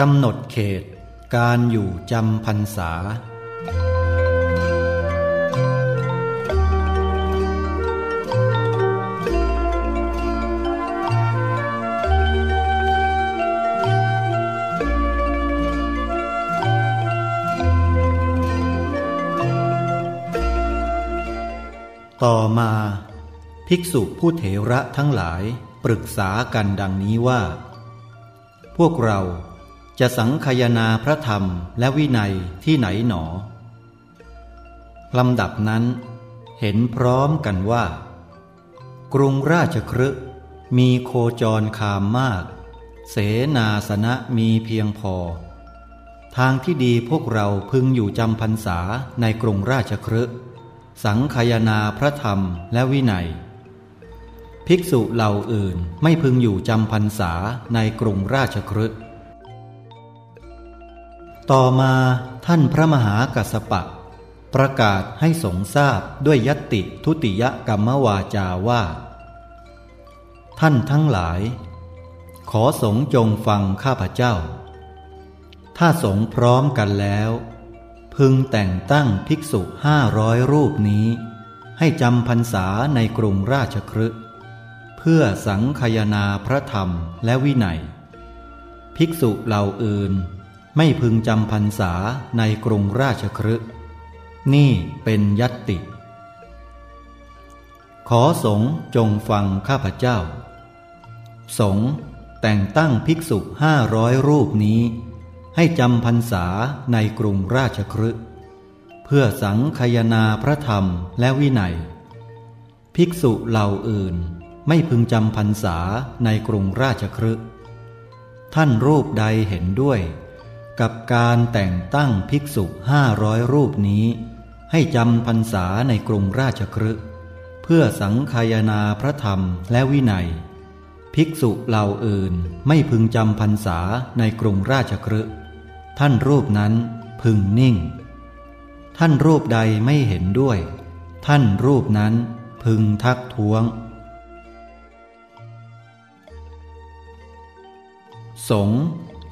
กำหนดเขต การอยู่จำพรรษา ต่อมา ภิกษุผู้เถระทั้งหลายปรึกษากันดังนี้ว่า พวกเรา จะสังคยนาพระธรรมและวินัยที่ไหนหนอ ลำดับนั้น เห็นพร้อมกันว่า กรุงราชครึมีโคจรคามมาก เสนาสนะมีเพียงพอ ทางที่ดีพวกเราพึงอยู่จำพรรษาในกรุงราชครึสังคยนาพระธรรมและวินัย ภิกษุเหล่าอื่นไม่พึงอยู่จำพรรษาในกรุงราชครึ ต่อมาท่านพระมหากัสสปะ ประกาศให้สงทราบด้วยยติทุติยกรรมวาจาว่า ท่านทั้งหลาย ขอสงจงฟังข้าพเจ้า ถ้าสงพร้อมกันแล้ว พึงแต่งตั้งภิกษุห้าร้อยรูปนี้ ให้จำพรรษาในกรุงราชครึเพื่อสังคยนาพระธรรมและวินัย ภิกษุเหล่าอื่น ไม่พึงจำพรรษาในกรุงราชครึนี่เป็นยัตติ ขอสงจงฟังข้าพเจ้า สงแต่งตั้งภิกษุห้าร้อยรูปนี้ ให้จำพรรษาในกรุงราชครึเพื่อสังคยนาพระธรรมและวินัย ภิกษุเหล่าอื่นไม่พึงจำพรรษาในกรุงราชครึท่านรูปใดเห็นด้วย กับการแต่งตั้งภิกษุห้าร้อยรูปนี้ ให้จำพรรษาในกรุงราชครึเพื่อสังคายนาพระธรรมและวินัย ภิกษุเหล่าอื่นไม่พึงจำพรรษาในกรุงราชครึท่านรูปนั้นพึงนิ่ง ท่านรูปใดไม่เห็นด้วย ท่านรูปนั้นพึงทักท้วง สง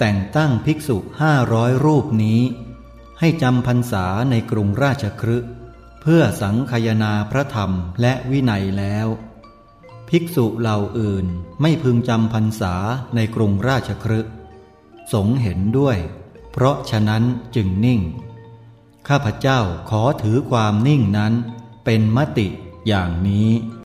แต่งตั้งภิกษุห้าร้อยรูปนี้ ให้จำพรรษาในกรุงราชครึเพื่อสังคยนาพระธรรมและวินัยแล้ว ภิกษุเหล่าอื่นไม่พึงจำพรรษาในกรุงราชครึสงเห็นด้วย เพราะฉะนั้นจึงนิ่ง ข้าพเจ้าขอถือความนิ่งนั้นเป็นมติอย่างนี้